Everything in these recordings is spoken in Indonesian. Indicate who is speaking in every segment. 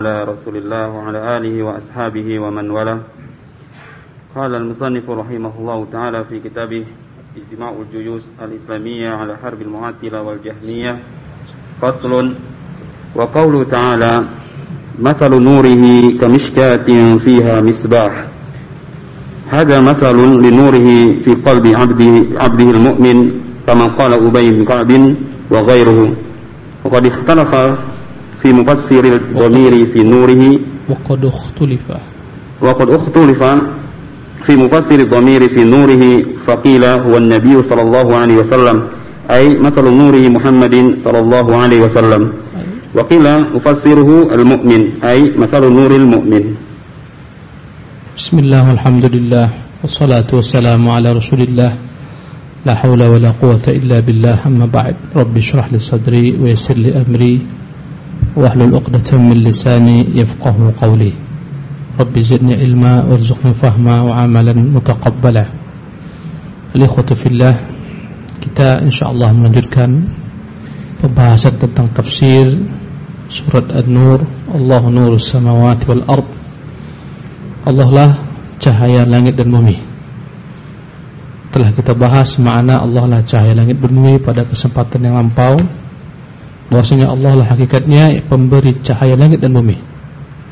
Speaker 1: على رسول الله وعلى آله وأصحابه ومن والاه. قال المصنف رحمه الله تعالى في كتابه اجتماع الجيوش الإسلامية على حرب المعتلة والجهمية فصل. وقوله تعالى مثل نوره كمشكاة فيها مصباح هذا مثل لنوره في قلب عبده, عبده المؤمن كما قال أبي بن كعب وغيره. وقد اختلف في مفسر الضمير في نوره.
Speaker 2: وقد اختلف.
Speaker 1: وقد اختلف في مفسر الضمير في نوره فقيل هو النبي صلى الله عليه وسلم أي مثل نوره محمد صلى الله عليه وسلم. وقيل مفسره المؤمن أي مثل نور المؤمن.
Speaker 2: بسم الله والحمد لله والصلاة والسلام على رسول الله. لا حول ولا قوة إلا بالله أما بعد. رب اشرح لي صدري ويسر لي أمري. واحلل عقدة من لساني يفقه قولي رب زدني علما وارزقني فهما وعملا متقبلا الإخوة في الله kita insyaallah melanjutkan pembahasan tentang tafsir surat An-Nur Allah nurus samawati wal ard Allah lah cahaya langit dan bumi telah kita bahas makna Allah lah cahaya langit dan bumi pada kesempatan yang lampau bahwasanya Allah lah hakikatnya pemberi cahaya langit dan bumi.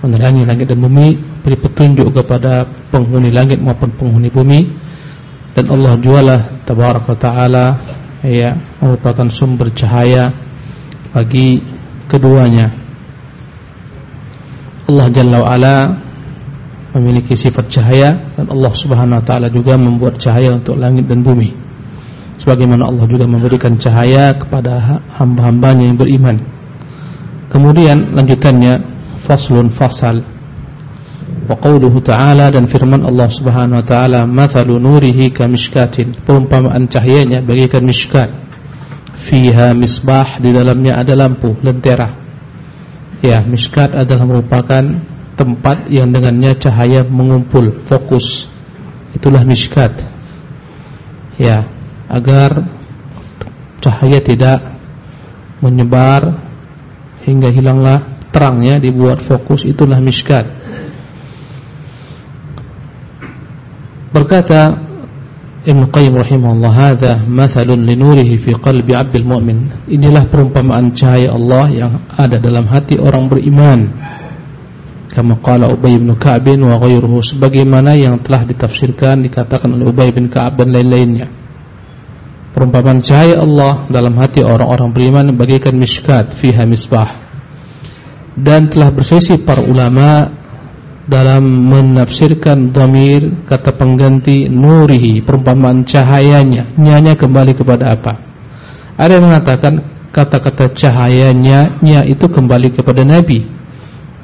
Speaker 2: Menerangi langit dan bumi beri petunjuk kepada penghuni langit maupun penghuni bumi. Dan Allah jualah tabaraka taala ya merupakan sumber cahaya bagi keduanya. Allah jalla wa memiliki sifat cahaya dan Allah subhanahu wa taala juga membuat cahaya untuk langit dan bumi sebagaimana Allah juga memberikan cahaya kepada hamba-hambanya yang beriman. Kemudian lanjutannya faslun fasal. Wa qawluhu ta'ala dan firman Allah Subhanahu wa taala mathalu nurihi kamishkatin perumpamaan cahayanya bagaikan mishkat. Fiha misbah di dalamnya ada lampu lentera. Ya mishkat adalah merupakan tempat yang dengannya cahaya mengumpul fokus. Itulah mishkat. Ya agar cahaya tidak menyebar hingga hilanglah terangnya dibuat fokus itulah miskat berkata Ibn Qayyim rahimahullah hadha mathalun linurihi fi qalbi 'abdil mu'min. Inilah perumpamaan cahaya Allah yang ada dalam hati orang beriman. Kama qala Ubay bin Ka'b wa ghayruhu sebagaimana yang telah ditafsirkan dikatakan oleh Ubay bin Ka'ab dan lain-lainnya Perumpamaan cahaya Allah dalam hati orang-orang beriman bagaikan miskat fiha misbah. Dan telah berselisih para ulama dalam menafsirkan dhamir kata pengganti nurihi perumpamaan cahayanya nyanya kembali kepada apa? Ada yang mengatakan kata-kata cahayanya nya itu kembali kepada Nabi.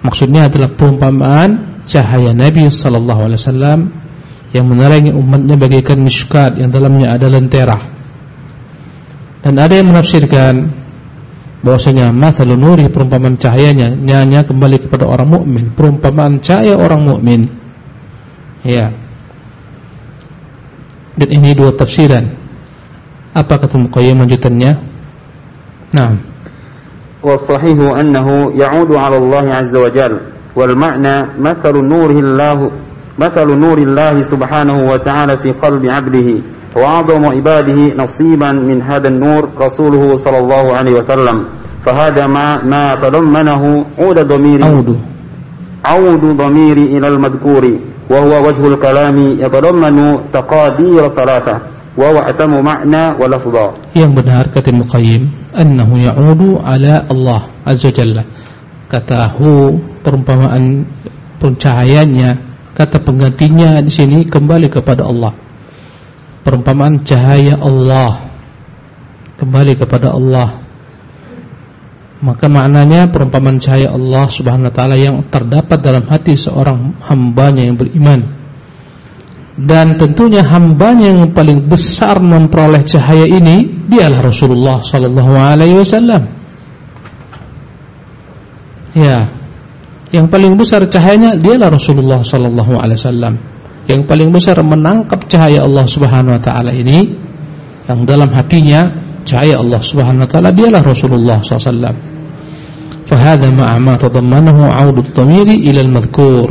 Speaker 2: Maksudnya adalah perumpamaan cahaya Nabi sallallahu alaihi wasallam yang menerangi umatnya bagaikan miskat yang dalamnya ada lentera. Dan ada yang menafsirkan bahwasanya mathalun nuri perumpamaan cahayanya nyanya kembali kepada orang mukmin, perumpamaan cahaya orang mukmin. Ya. Dan ini dua tafsiran. Apa kata Muqayyim lanjutannya? Naam.
Speaker 1: والصحيح أنه يعود على الله عز وجل والمعنى مثل نوره الله مثل نور الله سبحانه وتعالى في قلب عبده وأعظم عباده نصيبا من هذا النور رسوله صلى الله عليه وسلم فهذا ما ما تضمنه عود ضمير
Speaker 2: عود
Speaker 1: عود ضمير إلى المذكور وهو وجه الكلام يتضمن تقادير ثلاثة وهو أتم معنى ولفظا
Speaker 2: yang benar kata Muqayyim annahu ya'udu ala Allah azza jalla kata hu perumpamaan pencahayanya kata penggantinya di sini kembali kepada Allah perumpamaan cahaya Allah. Kembali kepada Allah. Maka maknanya perumpamaan cahaya Allah subhanahu wa ta'ala yang terdapat dalam hati seorang hambanya yang beriman. Dan tentunya hambanya yang paling besar memperoleh cahaya ini dialah Rasulullah sallallahu alaihi wasallam. Ya. Yang paling besar cahayanya dialah Rasulullah sallallahu alaihi wasallam yang paling besar menangkap cahaya Allah Subhanahu wa taala ini yang dalam hatinya cahaya Allah Subhanahu wa taala dialah Rasulullah wasallam Fahadha ma'a ila al-madhkur.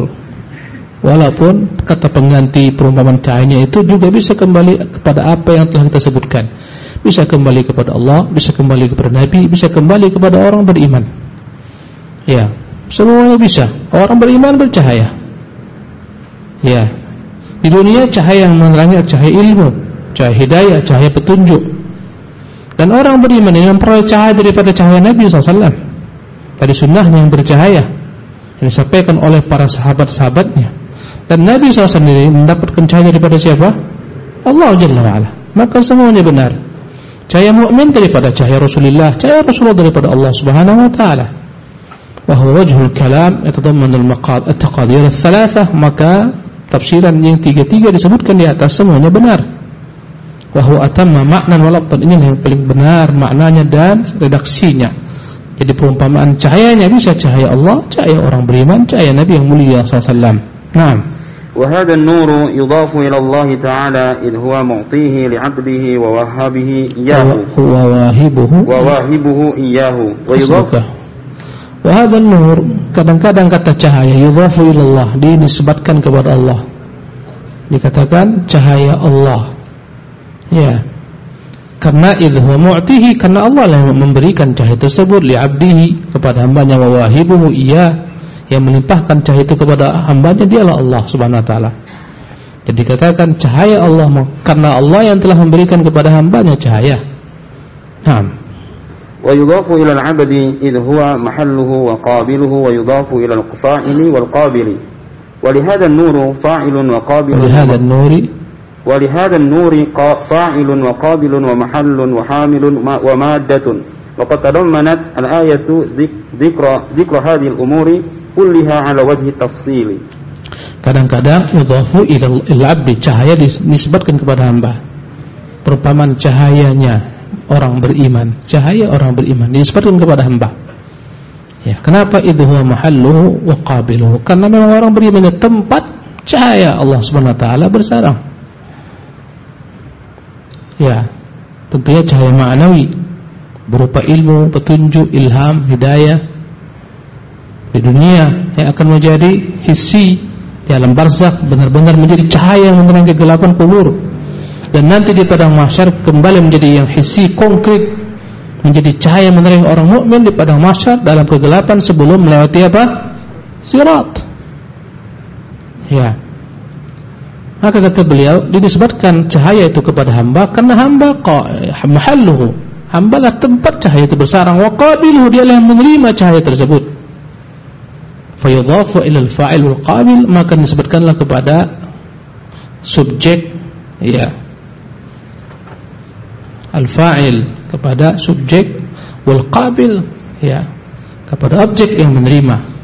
Speaker 2: Walaupun kata pengganti perumpamaan cahayanya itu juga bisa kembali kepada apa yang telah kita sebutkan. Bisa kembali kepada Allah, bisa kembali kepada Nabi, bisa kembali kepada orang beriman. Ya, semuanya bisa. Orang beriman bercahaya. Ya. Di dunia cahaya yang menerangi cahaya ilmu, cahaya hidayah, cahaya petunjuk. Dan orang beriman ini memperoleh cahaya daripada cahaya Nabi SAW. Tadi sunnahnya yang bercahaya yang disampaikan oleh para sahabat-sahabatnya dan Nabi SAW sendiri mendapatkan cahaya daripada siapa? Allah Jalla wa'ala Maka semuanya benar Cahaya mu'min daripada cahaya Rasulullah Cahaya Rasulullah daripada Allah Subhanahu wa ta'ala wajhul kalam Yatadamman al-taqadir al-thalathah Maka tafsiran yang tiga-tiga disebutkan di atas Semuanya benar Wahuwa atamma maknan walabtan Ini yang paling benar maknanya dan redaksinya Jadi perumpamaan cahayanya bisa cahaya Allah Cahaya orang beriman Cahaya Nabi yang mulia SAW Nah
Speaker 1: وهذا النور يضاف إلى الله تعالى إذ هو معطيه لعبده ووهبه إياه
Speaker 2: وواهبه
Speaker 1: وواهبه إياه ويضاف
Speaker 2: Wahadhan nur kadang-kadang kata cahaya yudhafu ilallah dinisbatkan kepada Allah. Dikatakan cahaya Allah. Ya. Karena itu mu'tihi karena Allah yang memberikan cahaya tersebut li abdihi kepada hambanya wa wahibuhu iya yang melimpahkan cahaya itu kepada hambanya dialah Allah Subhanahu wa taala. Jadi katakan cahaya Allah karena Allah yang telah memberikan kepada hambanya cahaya. Naam.
Speaker 1: ويضاف إلى العبد إذ هو محله وقابله ويضاف إلى الفاعل والقابل ولهذا النور فاعل وقابل
Speaker 2: ولهذا النور
Speaker 1: ولهذا النور فاعل وقابل ومحل وحامل ومادة وقد تضمنت الآية ذكر ذكر هذه الأمور kulliha ala wajhi tafsili.
Speaker 2: Kadang-kadang yudhafu ila abdi cahaya disebutkan kepada hamba. Perumpamaan cahayanya orang beriman, cahaya orang beriman disebutkan kepada hamba. Ya, kenapa itu huwa mahalluhu wa qabiluhu? Karena memang orang beriman tempat cahaya Allah Subhanahu wa taala bersarang. Ya, tentunya cahaya ma'nawi berupa ilmu, petunjuk, ilham, hidayah di dunia yang akan menjadi hissi di alam barzakh benar-benar menjadi cahaya yang menerangi kegelapan kubur dan nanti di padang mahsyar kembali menjadi yang hissi konkret menjadi cahaya menerangi orang mukmin di padang mahsyar dalam kegelapan sebelum melewati apa? sirat. Ya. Maka kata beliau disebutkan cahaya itu kepada hamba karena hamba mahalluhu. Hamba lah tempat cahaya itu bersarang wa qabiluhu dia yang menerima cahaya tersebut. Fayudhafu ila al-fa'il wal qabil maka disebutkanlah kepada subjek ya al-fa'il kepada subjek wal qabil ya kepada objek yang menerima.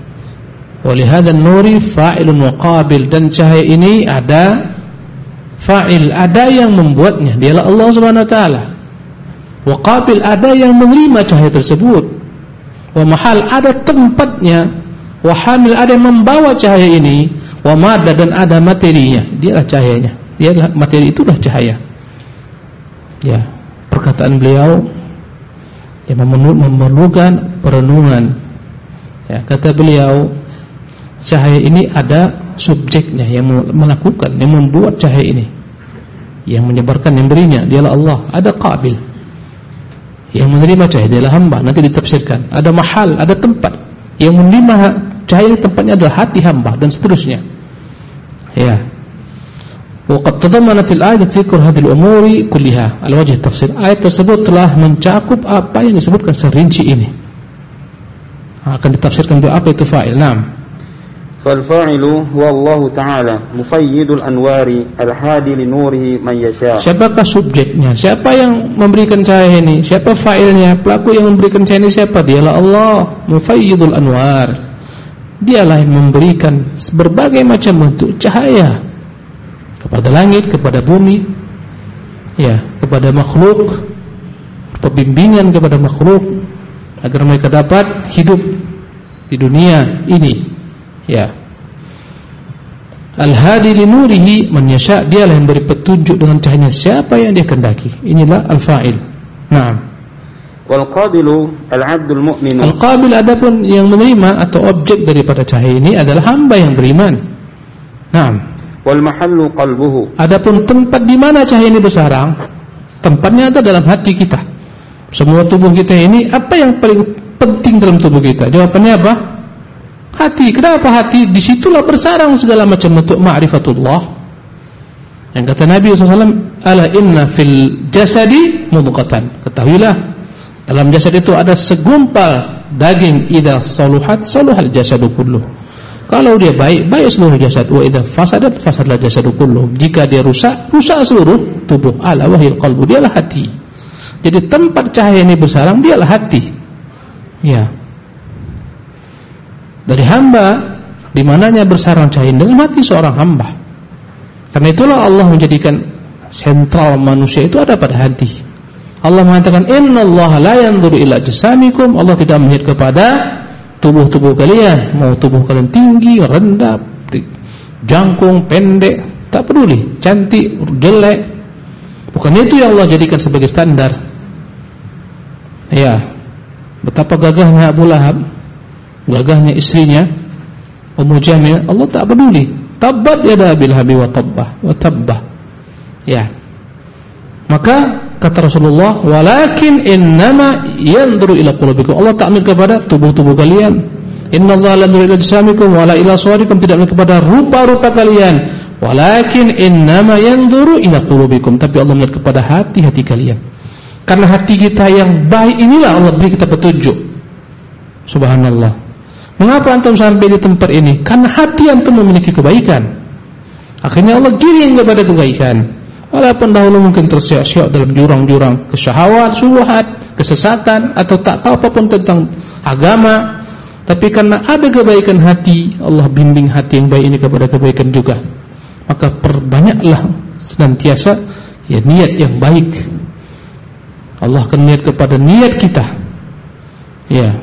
Speaker 2: Walihada nuri fa'ilun wa qabil dan cahaya ini ada fa'il ada yang membuatnya. Dialah Allah Subhanahu wa taala. Wa qabil ada yang menerima cahaya tersebut. Wa mahal ada tempatnya. Wahamil ada yang membawa cahaya ini, wa madda dan ada materinya. Dialah cahayanya. Dialah materi itulah cahaya. Ya, perkataan beliau yang memerlukan perenungan. Ya, kata beliau cahaya ini ada subjeknya yang melakukan, yang membuat cahaya ini. Yang menyebarkan, yang berinya dialah Allah. Ada qabil. Yang menerima cahaya dialah hamba. Nanti ditafsirkan. Ada mahal, ada tempat. Yang menerima Cahaya tempatnya adalah hati hamba dan seterusnya. Ya. Waqad tadammanat al-ayat dzikr hadhihi al-umuri kulliha. Al-wajh tafsir ayat tersebut telah mencakup apa yang disebutkan serinci ini. Akan ditafsirkan juga apa itu fa'il. Naam.
Speaker 1: فالفاعل هو الله تعالى مفيد الأنوار الهادي لنوره من يشاء
Speaker 2: Siapakah subjeknya? Siapa yang memberikan cahaya ini? Siapa fa'ilnya? Pelaku yang memberikan cahaya ini siapa? Dialah Allah, mufayyidul anwar dialah yang memberikan berbagai macam bentuk cahaya kepada langit, kepada bumi, ya, kepada makhluk, pembimbingan kepada makhluk agar mereka dapat hidup di dunia ini. Ya. Al-hadi li nurihi man yasha, dialah yang beri petunjuk dengan cahaya siapa yang dia kehendaki. Inilah al-fa'il. Naam.
Speaker 1: Wal qabilu al-'abdul mu'min.
Speaker 2: Al-qabil adapun yang menerima atau objek daripada cahaya ini adalah hamba yang beriman. Naam.
Speaker 1: Wal mahallu qalbuhu.
Speaker 2: Adapun tempat di mana cahaya ini bersarang, tempatnya ada dalam hati kita. Semua tubuh kita ini apa yang paling penting dalam tubuh kita? Jawabannya apa? Hati. Kenapa hati? Di situlah bersarang segala macam bentuk ma'rifatullah. Yang kata Nabi SAW, Ala inna fil jasadi mudukatan. Ketahuilah, dalam jasad itu ada segumpal daging idza saluhat saluhal jasadu kullu. Kalau dia baik, baik seluruh jasad. Wa idza fasadat fasadlah jasadu kullu. Jika dia rusak, rusak seluruh tubuh. Ala wahil qalbu, dialah hati. Jadi tempat cahaya ini bersarang dialah hati. Ya. Dari hamba di mananya bersarang cahaya dalam hati seorang hamba. Karena itulah Allah menjadikan sentral manusia itu ada pada hati. Allah mengatakan innallaha la yanzuru ila jasamikum Allah tidak melihat kepada tubuh-tubuh kalian mau tubuh kalian tinggi rendah jangkung pendek tak peduli cantik jelek. Bukan itu yang Allah jadikan sebagai standar. Ya betapa gagahnya Abu Lahab gagahnya istrinya Ummu Jamil Allah tak peduli. Tabbat yada bil habi wa tabbah wa tabbah. Ya. Maka kata Rasulullah, "Walakin innama yanzuru ila qulubikum." Allah tak melihat kepada tubuh-tubuh kalian. Innallaha la yanzuru ila jisamikum wala ila suwarikum, tidak melihat kepada rupa-rupa kalian. Walakin innama yanzuru ila qulubikum, tapi Allah melihat kepada hati-hati kalian. Karena hati kita yang baik inilah Allah beri kita petunjuk. Subhanallah. Mengapa antum sampai di tempat ini? Karena hati antum memiliki kebaikan. Akhirnya Allah giring kepada kebaikan. Walaupun dahulu mungkin tersiak-siak dalam jurang-jurang kesyahwat, syubhat, kesesatan atau tak tahu apa pun tentang agama, tapi karena ada kebaikan hati, Allah bimbing hati yang baik ini kepada kebaikan juga. Maka perbanyaklah senantiasa ya niat yang baik. Allah akan niat kepada niat kita. Ya.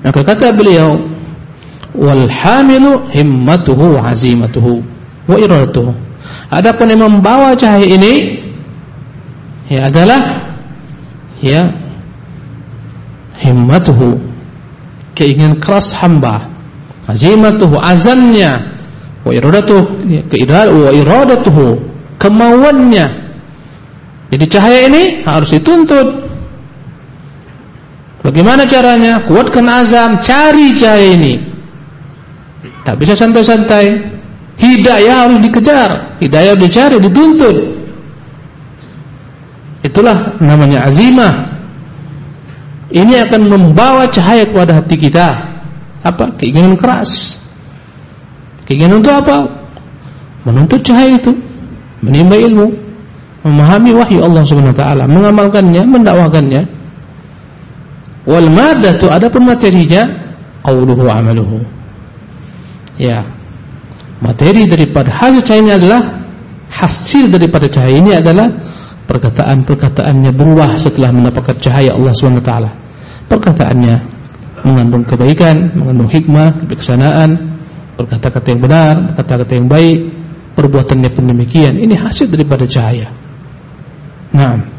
Speaker 2: Maka kata beliau, wal hamilu himmatuhu azimatuhu wa iradatuhu Adapun yang membawa cahaya ini ya adalah ya himmatuhu keinginan keras hamba azimatuhu azamnya wa iradatuhu keirad wa iradatuhu kemauannya. Jadi cahaya ini harus dituntut. Bagaimana caranya? Kuatkan azam cari cahaya ini. Tak bisa santai-santai Hidayah harus dikejar, hidayah dicari, dituntut. Itulah namanya azimah. Ini akan membawa cahaya kepada hati kita. Apa? Keinginan keras. Keinginan untuk apa? Menuntut cahaya itu, menimba ilmu, memahami wahyu Allah taala, mengamalkannya, mendakwakannya. Wal madatu adapun materinya qauluhu amaluhu. Ya, materi daripada hasil cahaya ini adalah hasil daripada cahaya ini adalah perkataan-perkataannya berubah setelah mendapatkan cahaya Allah SWT perkataannya mengandung kebaikan mengandung hikmah, kebijaksanaan berkata-kata yang benar, berkata-kata yang baik perbuatannya pun demikian. Ini hasil daripada cahaya. Nah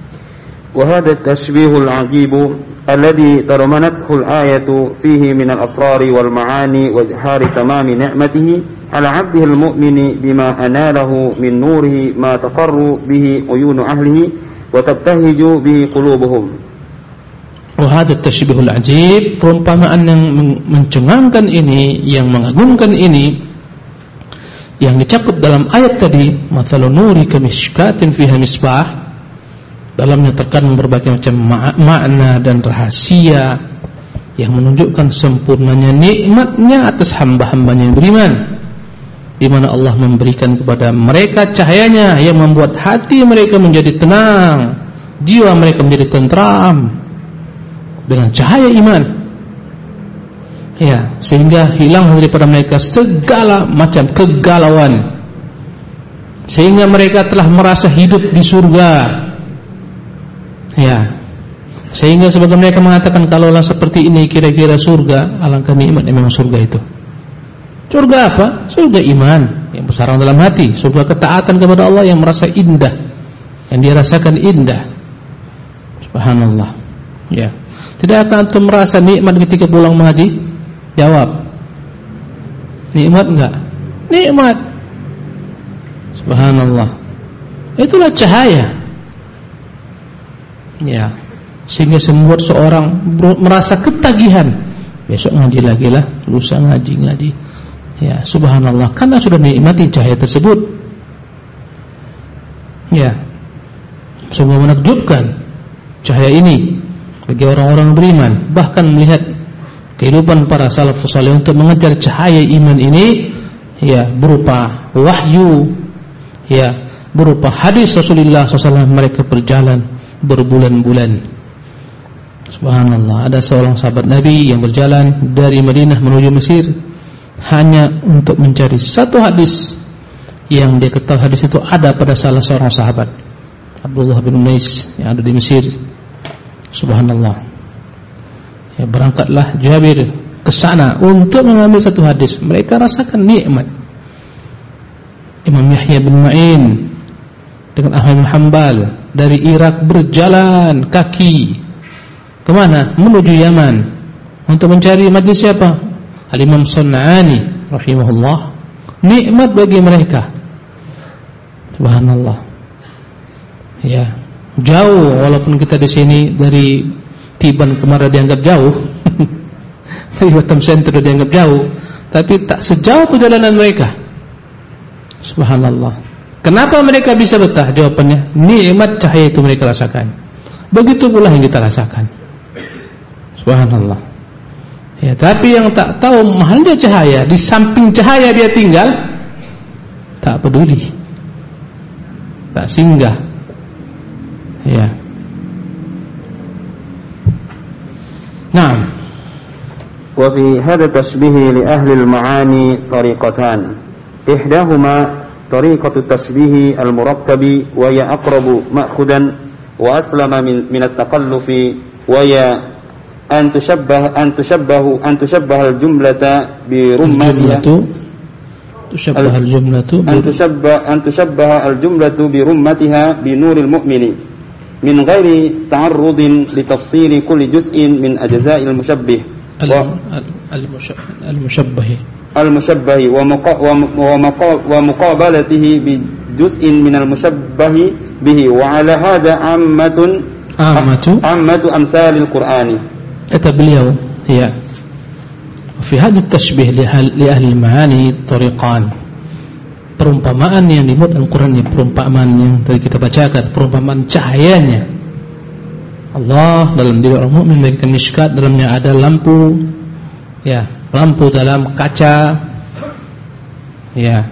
Speaker 1: وهذا التشبيه العجيب الذي ترمنته الآية فيه من الأسرار والمعاني وإظهار تمام نعمته على عبده المؤمن بما أناله من نوره ما تقر به عيون أهله وتبتهج به قلوبهم
Speaker 2: وهذا التشبيه العجيب perumpamaan yang mencengangkan ini yang mengagumkan ini yang dicakup dalam ayat tadi mathalun nuri kamishkatin fiha misbah dalamnya terkandung berbagai macam makna dan rahasia yang menunjukkan sempurnanya nikmatnya atas hamba-hambanya yang beriman di mana Allah memberikan kepada mereka cahayanya yang membuat hati mereka menjadi tenang, jiwa mereka menjadi tentram dengan cahaya iman. Ya, sehingga hilang daripada mereka segala macam kegalauan. Sehingga mereka telah merasa hidup di surga. Ya. Sehingga sebagian mereka mengatakan kalaulah seperti ini kira-kira surga, alangkah nikmatnya memang surga itu. Surga apa? Surga iman yang bersarang dalam hati, surga ketaatan kepada Allah yang merasa indah, yang dirasakan indah. Subhanallah. Ya. Tidak akan antum merasa nikmat ketika pulang mengaji? Jawab. Nikmat enggak? Nikmat. Subhanallah. Itulah cahaya. Ya. Sehingga membuat seorang merasa ketagihan. Besok ngaji lagi lah, lusa ngaji ngaji. Ya, subhanallah. Karena sudah menikmati cahaya tersebut. Ya. Sungguh menakjubkan cahaya ini bagi orang-orang beriman, bahkan melihat kehidupan para salafus saleh untuk mengejar cahaya iman ini ya berupa wahyu ya berupa hadis Rasulullah SAW mereka berjalan berbulan-bulan. Subhanallah ada seorang sahabat Nabi yang berjalan dari Madinah menuju Mesir hanya untuk mencari satu hadis yang dia ketahui hadis itu ada pada salah seorang sahabat Abdullah bin Unais yang ada di Mesir. Subhanallah. Ya, berangkatlah Jabir ke sana untuk mengambil satu hadis. Mereka rasakan nikmat. Imam Yahya bin Ma'in dengan Ahmad bin Hanbal dari Irak berjalan kaki Ke mana? Menuju Yaman untuk mencari majlis siapa? Al-Imam Sun'ani rahimahullah. Nikmat bagi mereka. Subhanallah. Ya, jauh walaupun kita di sini dari Tiban kemarin dianggap jauh. dari Batam Center dianggap jauh, tapi tak sejauh perjalanan mereka. Subhanallah. Kenapa mereka bisa betah? Jawabannya, nikmat cahaya itu mereka rasakan. Begitu pula yang kita rasakan. Subhanallah. Ya, tapi yang tak tahu mahalnya cahaya, di samping cahaya dia tinggal, tak peduli. Tak singgah. Ya.
Speaker 1: Naam. وفي هذا التشبيه لأهل المعاني طريقتان إحداهما طريقة التشبيه المركب وهي أقرب مأخذا وأسلم من من التقلف وهي أن تشبه أن تشبه أن تشبه الجملة برمتها تشبه الجملة أن تشبه أن تشبه الجملة برمتها بنور المؤمن من غير تعرض لتفصيل كل جزء من أجزاء المشبه.
Speaker 2: المشبه.
Speaker 1: Al-mushabbah wa muqabalatihi bi juz'in min al-mushabbah bihi. Wa ala hadha ammatun
Speaker 2: ammatu.
Speaker 1: Ammatu amsalil qur'ani.
Speaker 2: Kata beliau ya fi hadha tashbih li ahli maani tariqan. Perumpamaan yang dimuat Al-Qur'an ini perumpamaan yang tadi kita bacakan perumpamaan cahayanya. Allah dalam diri orang mukmin bagikan mishkat dalamnya ada lampu ya lampu dalam kaca. Ya.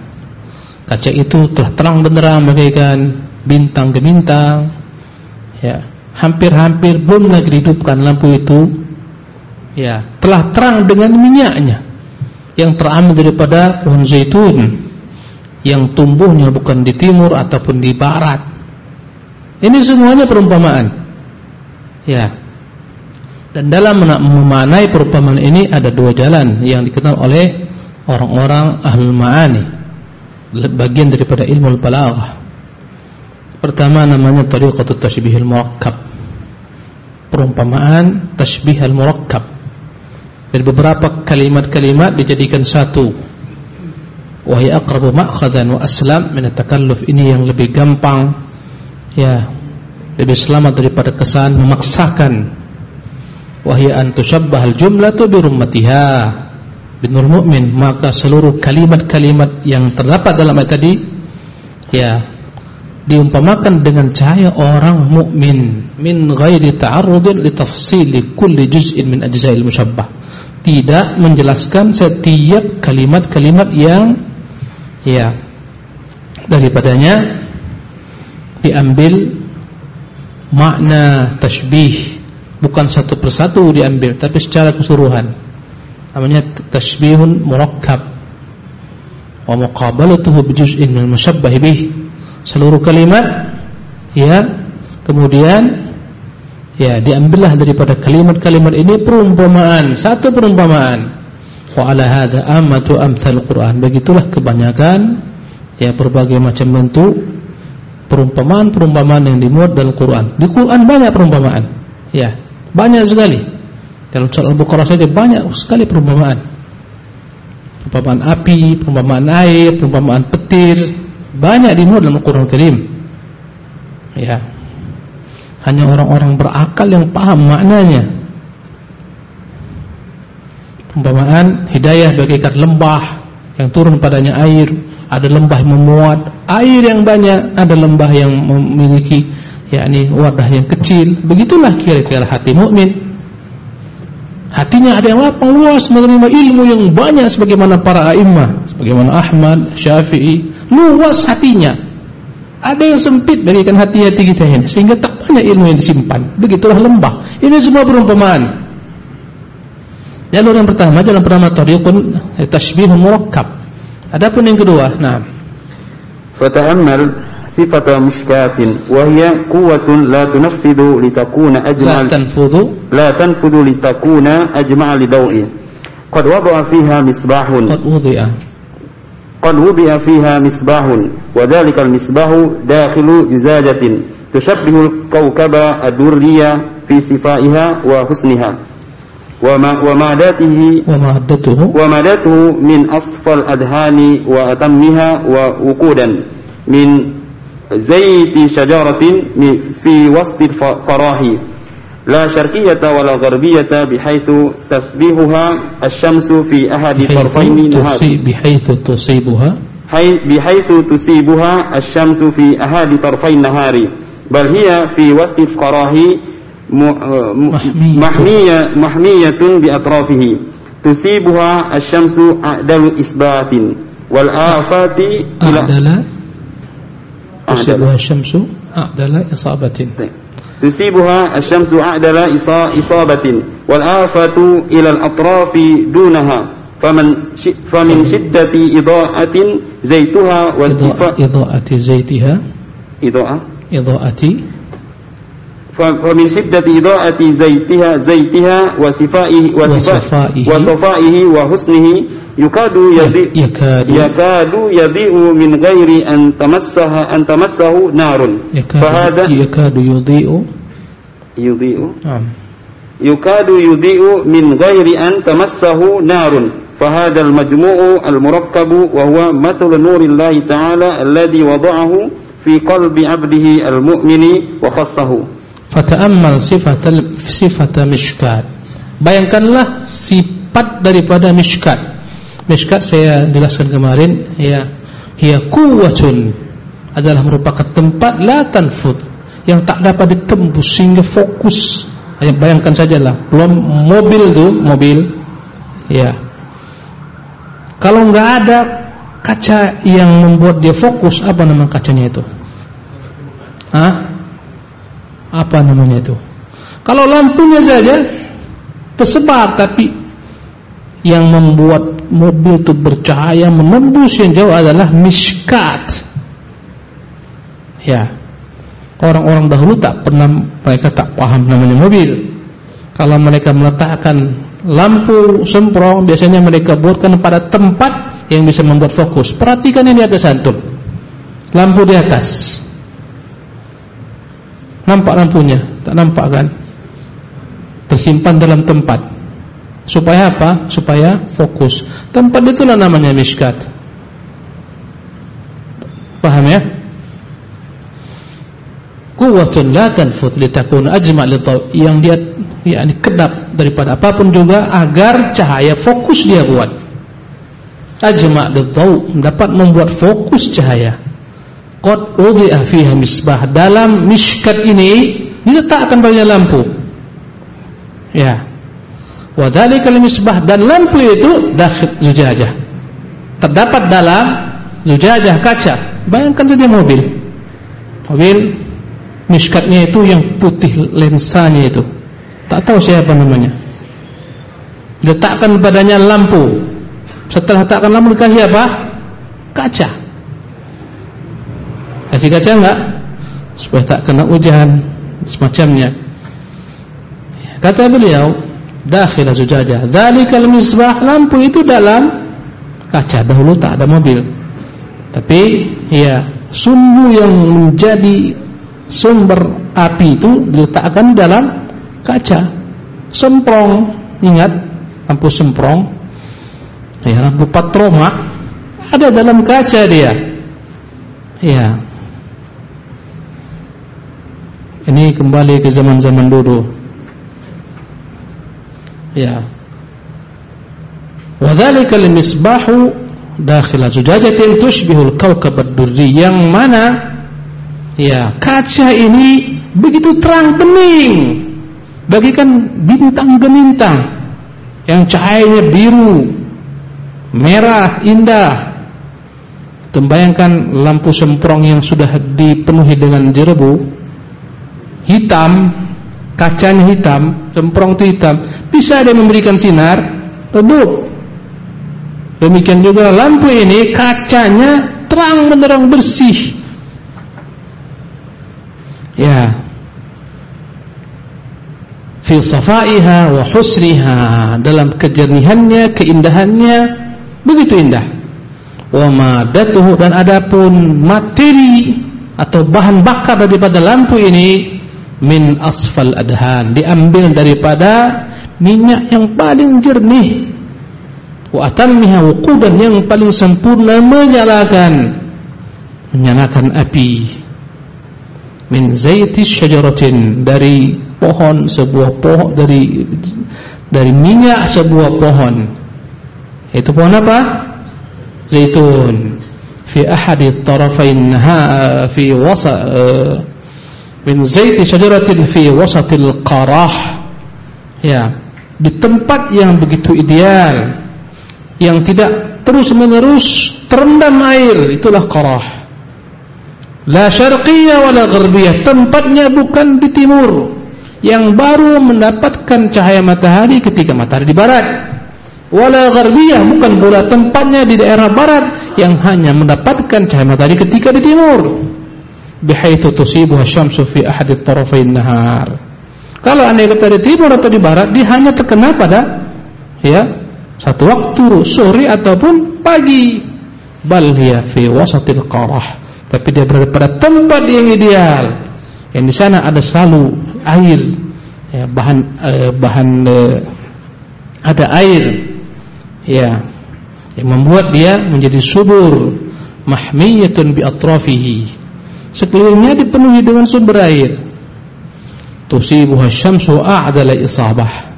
Speaker 2: Kaca itu telah terang benderang bagaikan bintang ke bintang. Ya. Hampir-hampir belum lagi dihidupkan lampu itu. Ya. Telah terang dengan minyaknya. Yang terambil daripada pohon zaitun. Yang tumbuhnya bukan di timur ataupun di barat. Ini semuanya perumpamaan. Ya. Dan dalam memaknai perumpamaan ini ada dua jalan yang dikenal oleh orang-orang ahlul ma'ani. Bagian daripada ilmu al-balaghah. Pertama namanya tariqatut tashbihil murakkab. Perumpamaan tashbih al-murakkab dan beberapa kalimat-kalimat dijadikan satu wahai aqrabu ma'khadhan wa aslam min takalluf ini yang lebih gampang ya lebih selamat daripada kesan memaksakan wahai an tushabbah al jumlatu bi rummatiha. Binur mu'min maka seluruh kalimat-kalimat yang terdapat dalam ayat tadi ya diumpamakan dengan cahaya orang mukmin. Min ghairi ta'arrudin li tafsili kulli juz'in min ajza'il musyabbah tidak menjelaskan setiap kalimat-kalimat yang ya daripadanya diambil makna tashbih bukan satu persatu diambil tapi secara keseluruhan namanya tashbihun murakkab wa muqabalatuhu bijuz'in min musyabbah bih seluruh kalimat ya kemudian Ya, diambillah daripada kalimat-kalimat ini perumpamaan, satu perumpamaan. Wa ala hadza amatu amsal Quran. Begitulah kebanyakan ya berbagai macam bentuk perumpamaan-perumpamaan yang dimuat dalam Quran. Di Quran banyak perumpamaan. Ya, Banyak sekali. Dalam surat Al-Baqarah saja banyak sekali perumpamaan. Perumpamaan api, perumpamaan air, perumpamaan petir, banyak dimuat dalam Al-Qur'an Karim. Ya. Hanya orang-orang berakal yang paham maknanya. Perumpamaan hidayah bagaikan lembah yang turun padanya air, ada lembah memuat air yang banyak, ada lembah yang memiliki yakni wadah yang kecil. Begitulah kira-kira hati mukmin. Hatinya ada yang lapang luas menerima ilmu yang banyak sebagaimana para a'immah, sebagaimana Ahmad, Syafi'i, luas hatinya. Ada yang sempit bagikan hati-hati kita ini sehingga tak banyak ilmu yang disimpan. Begitulah lembah. Ini semua perumpamaan. Jalur yang pertama, jalan pertama tariqun tashbihun murakkab. Adapun yang kedua, nah.
Speaker 1: Fata'ammal صفة مشكاة وهي قوة لا تنفذ لتكون أجمع
Speaker 2: لا تنفذ.
Speaker 1: لا تنفذ لتكون أجمع لضوء قد وضع فيها مصباح.
Speaker 2: قد وضع.
Speaker 1: قد وضع فيها مصباح وذلك المصباح داخل جزاجة تشبه الكوكب الدرية في صفائها وحسنها. ومعدته
Speaker 2: ومعدته
Speaker 1: ومعدته من أصفى الأدهان وأتمها ووقودا من زيت شجرة في وسط الفراح لا شرقية ولا غربية بحيث تسبيحها الشمس في أحد طرفين
Speaker 2: نهار بحيث تصيبها.
Speaker 1: بحيث تصيبها الشمس في أحد طرفي النهار. بل هي في وسط الفراح محمية. محمية بأطرافه. تصيبها الشمس أعدل إثبات. والآفات
Speaker 2: إلى تصيبها الشمس أعدل إصابة.
Speaker 1: تصيبها الشمس أعدل إصابة. والآفة إلى الأطراف دونها. فمن فمن شدة إضاءة زيتها
Speaker 2: والصفاء إضاءة زيتها.
Speaker 1: إضاءة.
Speaker 2: إضاءة.
Speaker 1: فمن شدة إضاءة زيتها زيتها وصفائه وصفائه, وصفائه وحسنه yukadu ya,
Speaker 2: yadi
Speaker 1: yakadu yakadu yadhi'u min ghairi an tamassaha an tamassahu
Speaker 2: narun. Fahada? yakadu yudhi'u
Speaker 1: yudhi'u
Speaker 2: yukadu
Speaker 1: yudhi'u min ghairi an tamassahu narun. Fahada al-majmu'u al-murakkabu wa huwa mathal nurillahi ta'ala alladhi wada'ahu fi qalbi 'abdihi al-mu'mini wa khassahu.
Speaker 2: Fata'ammal sifata sifata mishkat. Bayangkanlah sifat daripada mishkat. Mishkat saya jelaskan kemarin ya hiya quwwatun adalah merupakan tempat la tanfud yang tak dapat ditembus sehingga fokus. Bayangkan sajalah, belum mobil tuh, mobil ya. Kalau enggak ada kaca yang membuat dia fokus, apa nama kacanya itu? Hah? apa namanya itu kalau lampunya saja tersebar tapi yang membuat mobil itu bercahaya menembus yang jauh adalah miskat ya orang-orang dahulu tak pernah mereka tak paham namanya mobil kalau mereka meletakkan lampu semprong biasanya mereka buatkan pada tempat yang bisa membuat fokus perhatikan ini atas antum lampu di atas Nampak lampunya? Tak nampak kan? Tersimpan dalam tempat. Supaya apa? Supaya fokus. Tempat itulah namanya mishkat. Paham ya? Quwwatun la tanfut litakun ajma' lidhaw yang dia yakni kedap daripada apa pun juga agar cahaya fokus dia buat. Ajma' lidhaw dapat membuat fokus cahaya. Qad udhi'a fiha misbah. Dalam miskat ini diletakkan banyak lampu. Ya. Wa dzalikal misbah dan lampu itu dakhil zujajah. Terdapat dalam zujajah kaca. Bayangkan saja mobil. Mobil miskatnya itu yang putih lensanya itu. Tak tahu siapa namanya. Letakkan padanya lampu. Setelah letakkan lampu dikasih apa? Kaca. Kasih kaca enggak? Supaya tak kena hujan semacamnya. Kata beliau, dakhil zujajah. Dzalikal misbah, lampu itu dalam kaca. Dahulu tak ada mobil. Tapi ya, sumbu yang menjadi sumber api itu diletakkan dalam kaca. semprong ingat lampu semprong ya lampu patroma ada dalam kaca dia ya ini kembali ke zaman-zaman dulu ya. Wadzalika al-misbahu dakhila. Zujajatin tushbihul kawkab ad-durri yang mana ya kaca ini begitu terang bening. Bagikan bintang gemintang yang cahayanya biru merah indah. Tembayangkan lampu semprong yang sudah dipenuhi dengan jerebu hitam kacanya hitam semprong itu hitam bisa dia memberikan sinar redup Demikian juga lampu ini kacanya terang menerang bersih. Ya. Fi safaiha wa husniha dalam kejernihannya, keindahannya begitu indah. Wa madatuhu dan adapun materi atau bahan bakar daripada lampu ini min asfal adhan. Diambil daripada minyak yang paling jernih. Wa atammiha wuqudan yang paling sempurna menyalakan menyalakan api. Min zaiti syajaratin dari pohon sebuah pohon dari dari minyak sebuah pohon. Itu pohon apa? Zaitun. Fi ahadi tarafain fi wasa uh, min zaiti syajaratin fi wasatil qarah. Ya di tempat yang begitu ideal yang tidak terus-menerus terendam air itulah qarah. La syarqiyah wala tempatnya bukan di timur yang baru mendapatkan cahaya matahari ketika matahari di barat. Wala gharbiyah bukan pula tempatnya di daerah barat yang hanya mendapatkan cahaya matahari ketika di timur bihaitsu tusibuha syamsu fi ahadi tarafain nahar kalau anda kata di timur atau di barat dia hanya terkena pada ya satu waktu sore ataupun pagi. Bal hiya fi wasatil qarah. Tapi dia berada pada tempat yang ideal. Yang di sana ada selalu air ya, bahan eh, bahan eh, ada air ya yang membuat dia menjadi subur. Mahmiyatun bi atrafihi sekelilingnya dipenuhi dengan sumber air tusibuha syamsu a'dala isabah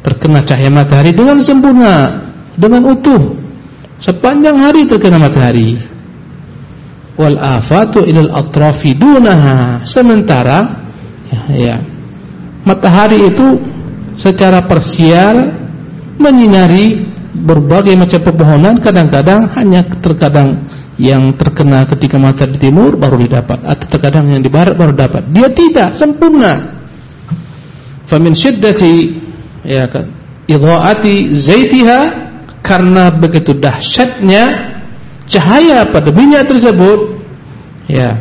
Speaker 2: terkena cahaya matahari dengan sempurna, dengan utuh. Sepanjang hari terkena matahari. Wal afatu ilal atrafi dunaha. Sementara ya, ya, matahari itu secara parsial menyinari berbagai macam pepohonan kadang-kadang hanya terkadang yang terkena ketika matahari di timur baru didapat atau terkadang yang di barat baru dapat. Dia tidak sempurna. Famin syiddati ya kan idhaati zaitiha karena begitu dahsyatnya cahaya pada minyak tersebut ya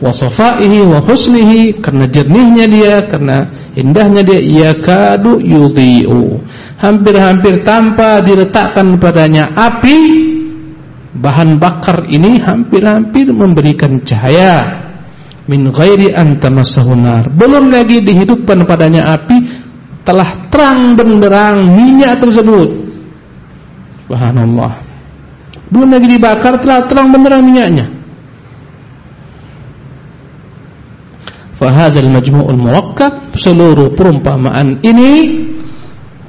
Speaker 2: wasafaihi wa husnihi karena jernihnya dia karena indahnya dia yakadu yudhi'u. Hampir-hampir tanpa diletakkan padanya api bahan bakar ini hampir-hampir memberikan cahaya min ghairi an tamassahu belum lagi dihidupkan padanya api telah terang benderang minyak tersebut. Subhanallah. Belum lagi dibakar telah terang benderang minyaknya. Fahadzal majmu'ul murakkab seluruh perumpamaan ini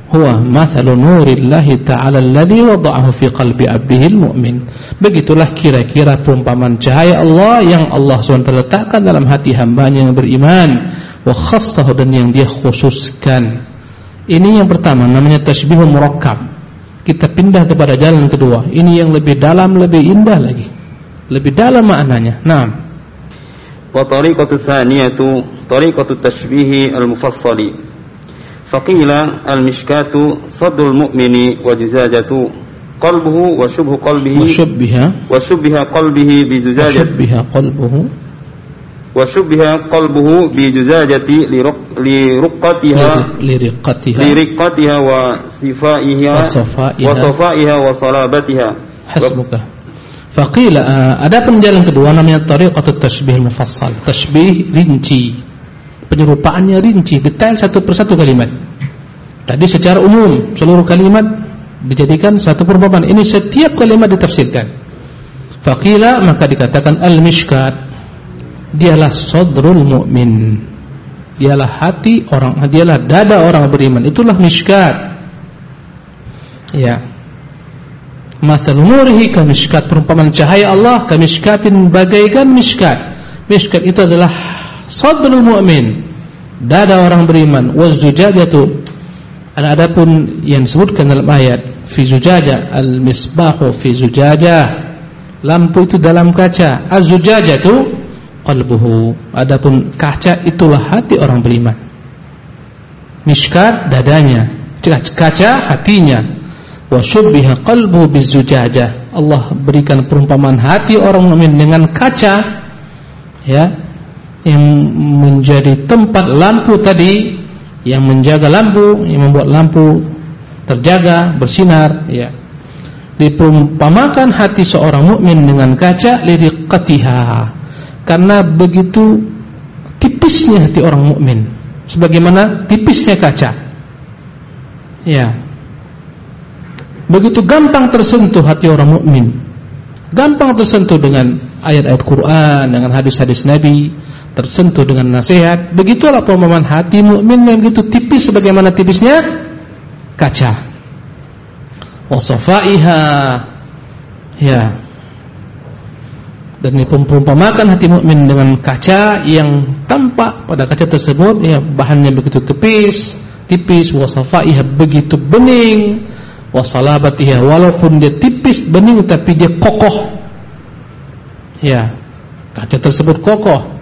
Speaker 2: huwa mathalu nurillahi ta'ala alladhi wada'ahu fi qalbi abdihil mu'min. Begitulah kira-kira perumpamaan cahaya Allah yang Allah SWT letakkan dalam hati hambanya yang beriman wa khassahu dan yang dia khususkan. Ini yang pertama namanya tasbihul murakkab. Kita pindah kepada jalan kedua. Ini yang lebih dalam, lebih indah lagi. Lebih dalam maknanya. Naam.
Speaker 1: Wa tariqatu tsaniyatu tariqatu tashbih al-mufassali. فقيل المشكاة صدر المؤمن وجزاجة
Speaker 2: قلبه
Speaker 1: وشبه قلبه وشبه وشبه قلبه بزجاجة
Speaker 2: وشبه قلبه
Speaker 1: وشبه قلبه بجزاجة لرق لرقتها
Speaker 2: لرقتها
Speaker 1: لرقتها وصفائها
Speaker 2: وصفائها.
Speaker 1: وصفائها وصلابتها.
Speaker 2: حسبك. فقيل uh, ada pun jalan kedua namanya tariqatut tasbih mufassal tasbih Penyerupaannya rinci, detail satu persatu kalimat. Tadi secara umum seluruh kalimat dijadikan satu perumpamaan. Ini setiap kalimat ditafsirkan. Faqila maka dikatakan al-mishkat dialah sadrul mu'min. Dialah hati orang, dialah dada orang beriman. Itulah mishkat. Ya. Masal nurihi kamishkat perumpamaan cahaya Allah kamishkatin bagaikan mishkat. Mishkat itu adalah sadrul mu'min, dada orang beriman. Wazujajatu ada adapun yang disebutkan dalam ayat fi zujaja al-misbahu fi zujaja. Lampu itu dalam kaca. Az-zujajatu qalbuhu. Adapun kaca itulah hati orang beriman. Mishkat dadanya, kaca hatinya wa syubbiha qalbu bizujajah. Allah berikan perumpamaan hati orang mukmin dengan kaca ya yang menjadi tempat lampu tadi yang menjaga lampu, yang membuat lampu terjaga, bersinar ya. Diperumpamakan hati seorang mukmin dengan kaca liriqatiha karena begitu tipisnya hati orang mukmin sebagaimana tipisnya kaca. Ya. Begitu gampang tersentuh hati orang mukmin. Gampang tersentuh dengan ayat-ayat Quran, dengan hadis-hadis Nabi, tersentuh dengan nasihat. Begitulah pemahaman hati mukmin yang begitu tipis sebagaimana tipisnya kaca. Wasafaiha. Ya. Dan perumpamakan hati mukmin dengan kaca yang tampak pada kaca tersebut ya bahannya begitu tipis, tipis wasafaiha begitu bening wasalabatiha walaupun dia tipis bening tapi dia kokoh ya kaca tersebut kokoh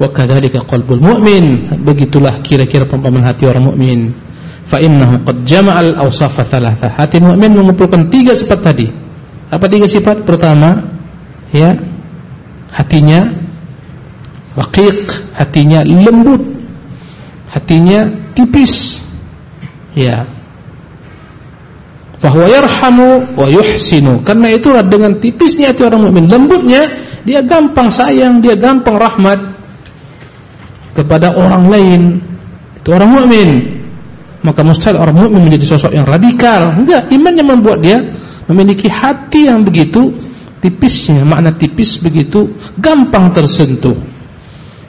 Speaker 2: wa kadzalika qalbul mu'min. Begitulah kira-kira pempaman hati orang mukmin. Fa innahu qad jama'al awsaf thalatha. Hati mukmin mengumpulkan tiga sifat tadi. Apa tiga sifat? Pertama ya hatinya raqiq hatinya lembut hatinya tipis ya. Fahuwa yarhamu wa yuhsinu. Karena itulah dengan tipisnya hati orang mukmin, lembutnya, dia gampang sayang, dia gampang rahmat kepada orang lain. Itu orang mukmin. Maka mustahil orang mukmin menjadi sosok yang radikal. Enggak, imannya membuat dia memiliki hati yang begitu tipisnya, makna tipis begitu gampang tersentuh.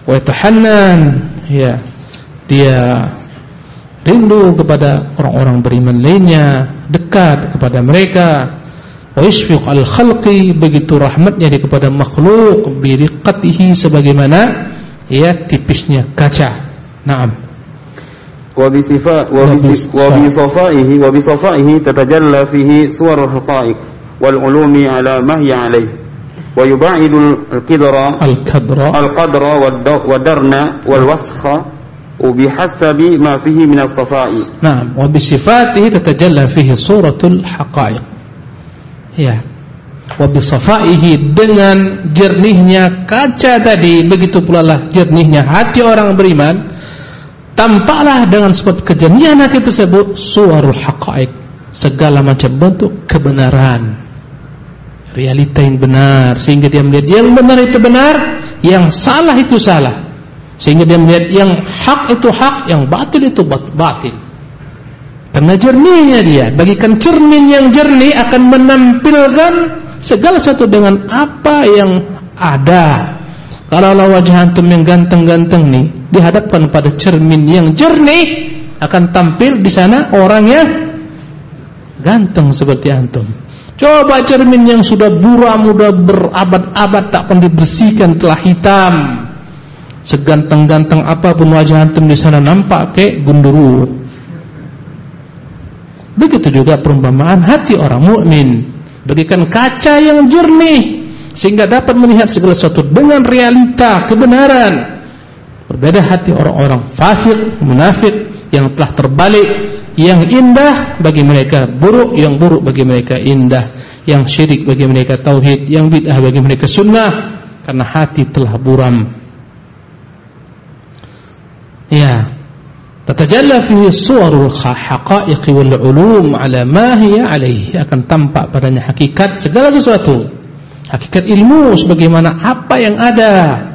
Speaker 2: Wa tahannan, ya. Dia rindu kepada orang-orang beriman lainnya, dekat kepada mereka. Wa yashfiq al-khalqi begitu rahmatnya dia kepada makhluk biriqatihi sebagaimana ya tipisnya kaca. Naam.
Speaker 1: Wa bi sifat wa bi safaihi wa bi safaihi tatajalla fihi suwar al-haqa'iq wal ulumi ala ma hiya alayh. Wa yubaidu al-qidra al-qadra al-qadra wad-darna wal-wasakha وبحسب ما فيه من الصفاء
Speaker 2: نعم وبصفاته تتجلى فيه صورة الحقائق ya wabisafaihi dengan jernihnya kaca tadi begitu pula lah jernihnya hati orang beriman tampaklah dengan sebab kejernihan hati tersebut suarul haqaik segala macam bentuk kebenaran realita yang benar sehingga dia melihat yang benar itu benar yang salah itu salah sehingga dia melihat yang hak itu hak, yang batil itu batil. Karena jernihnya dia, bagikan cermin yang jernih akan menampilkan segala sesuatu dengan apa yang ada. Kalau wajah antum yang ganteng-ganteng nih dihadapkan pada cermin yang jernih, akan tampil di sana orang yang ganteng seperti antum. Coba cermin yang sudah buram, sudah berabad-abad tak pernah dibersihkan telah hitam seganteng-ganteng apa pun wajah antum di sana nampak kayak gunduru. Begitu juga perumpamaan hati orang mukmin, bagikan kaca yang jernih sehingga dapat melihat segala sesuatu dengan realita kebenaran. Berbeda hati orang-orang fasik, munafik yang telah terbalik, yang indah bagi mereka buruk, yang buruk bagi mereka indah, yang syirik bagi mereka tauhid, yang bid'ah bagi mereka sunnah karena hati telah buram Ya. Tatajalla fihi suwarul haqa'iq wal ulum ala ma hiya alaihi akan tampak padanya hakikat segala sesuatu. Hakikat ilmu sebagaimana apa yang ada.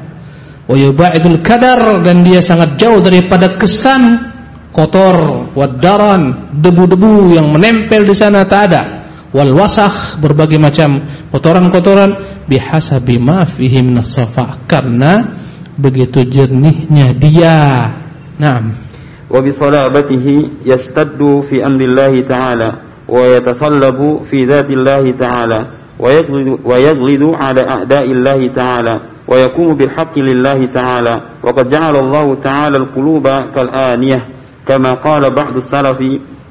Speaker 2: wa yuba'idul kadar dan dia sangat jauh daripada kesan kotor, wadaran, debu-debu yang menempel di sana tak ada. Wal wasakh berbagai macam kotoran-kotoran bihasabi ma fihi minas karena begitu jernihnya dia. Naam.
Speaker 1: وبصلابته يشتد في أمر الله تعالى ويتصلب في ذات الله تعالى ويغلد على أعداء الله تعالى ويقوم بالحق لله تعالى. وقد جعل الله تعالى القلوب كالآنية كما قال بعض السلف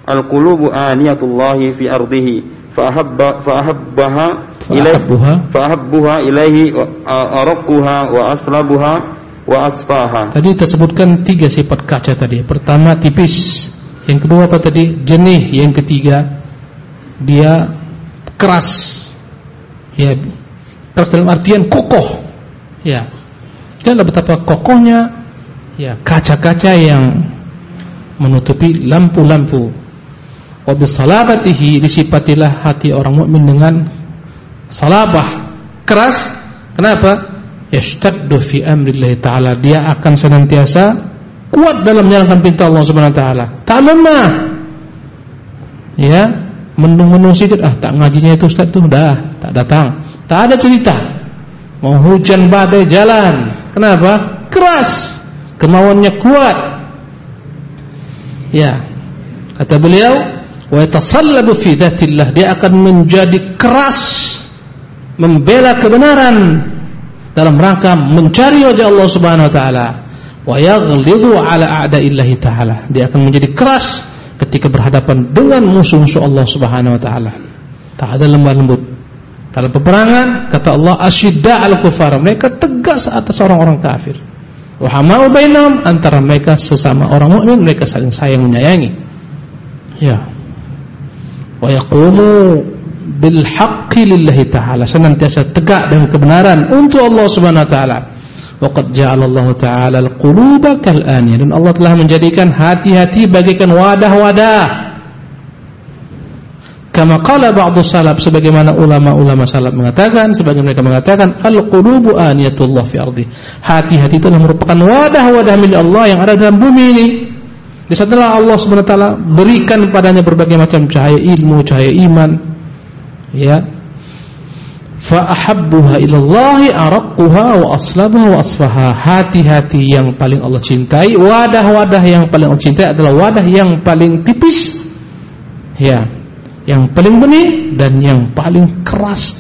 Speaker 1: القلوب آنية الله في أرضه فأهب فأهبها إليه فأهبها إليه أرقها وأصلبها wa asfaha.
Speaker 2: Tadi tersebutkan tiga sifat kaca tadi. Pertama tipis, yang kedua apa tadi? Jernih, yang ketiga dia keras. Ya, keras dalam artian kokoh. Ya. Dan betapa kokohnya ya kaca-kaca yang menutupi lampu-lampu. Wa bisalabatihi disifatilah hati orang mukmin dengan salabah, keras. Kenapa? Yashtaddu fi amrillah taala. Dia akan senantiasa kuat dalam menjalankan perintah Allah Subhanahu wa taala. Tak lemah. Ya, mendung-mendung sedikit ah tak ngajinya itu Ustaz tuh dah, tak datang. Tak ada cerita. Mau hujan badai jalan. Kenapa? Keras. Kemauannya kuat Ya. Kata beliau, wa yatasallabu fi dzatillah, dia akan menjadi keras membela kebenaran dalam rangka mencari wajah Allah Subhanahu wa taala. Wa yaghlidhu ala a'da'illahi taala. Dia akan menjadi keras ketika berhadapan dengan musuh-musuh Allah Subhanahu wa taala. Tak ada lemah lembut. Dalam peperangan kata Allah asyidda al kufar mereka tegas atas orang-orang kafir. Wahamau bainam antara mereka sesama orang mukmin mereka saling sayang menyayangi. Ya. Wa yaqumu bil haqqi lillahi ta'ala senantiasa tegak dengan kebenaran untuk Allah Subhanahu wa taala. Wa qad ja'alallahu ta'ala al-quluba kal dan Allah telah menjadikan hati-hati bagaikan wadah-wadah Kama qala ba'du salaf sebagaimana ulama-ulama salaf mengatakan, sebagian mereka mengatakan al-qulubu aniyatullah fi ardi. Hati-hati itu merupakan wadah-wadah milik Allah yang ada dalam bumi ini. Allah Subhanahu wa taala berikan padanya berbagai macam cahaya ilmu, cahaya iman. Ya. Fa ahabbuha ila Allah araqquha wa aslabuha wa asfaha. Hati-hati yang paling Allah cintai, wadah-wadah yang paling Allah cintai adalah wadah yang paling tipis. Ya yang paling benih dan yang paling keras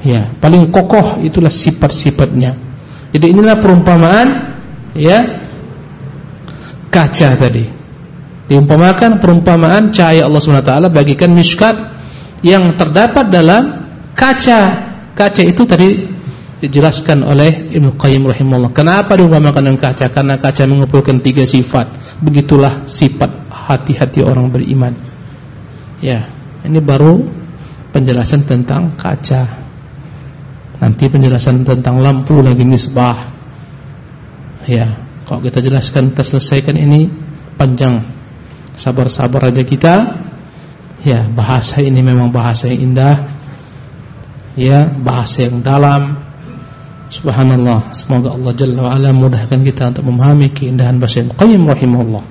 Speaker 2: ya paling kokoh itulah sifat-sifatnya jadi inilah perumpamaan ya kaca tadi diumpamakan perumpamaan cahaya Allah SWT bagikan miskat yang terdapat dalam kaca kaca itu tadi dijelaskan oleh Ibnu Qayyim rahimahullah kenapa diumpamakan dengan kaca karena kaca mengumpulkan tiga sifat begitulah sifat hati-hati orang beriman Ya, ini baru penjelasan tentang kaca. Nanti penjelasan tentang lampu lagi misbah. Ya, kalau kita jelaskan kita selesaikan ini panjang. Sabar-sabar aja kita. Ya, bahasa ini memang bahasa yang indah. Ya, bahasa yang dalam. Subhanallah, semoga Allah Jalla wa mudahkan kita untuk memahami keindahan bahasa Ibnu Qayyim rahimahullah.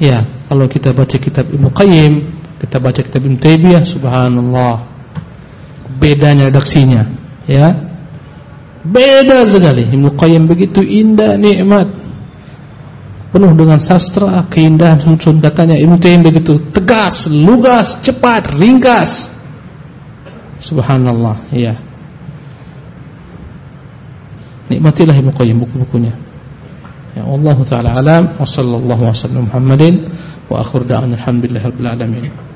Speaker 2: Ya, kalau kita baca kitab Ibnu Qayyim kita baca kitab Ibn Taymiyah subhanallah bedanya redaksinya ya beda sekali Ibn Qayyim begitu indah nikmat penuh dengan sastra keindahan susun katanya Ibn Taymiyah begitu. Tegas lugas cepat ringkas. Subhanallah ya nikmatilah Ibn Qayyim buku-bukunya. Ya Allah taala alam. Wa sallallahu wasallam Muhammadin. Wa akhir da'an alhamdulillahirabbil alamin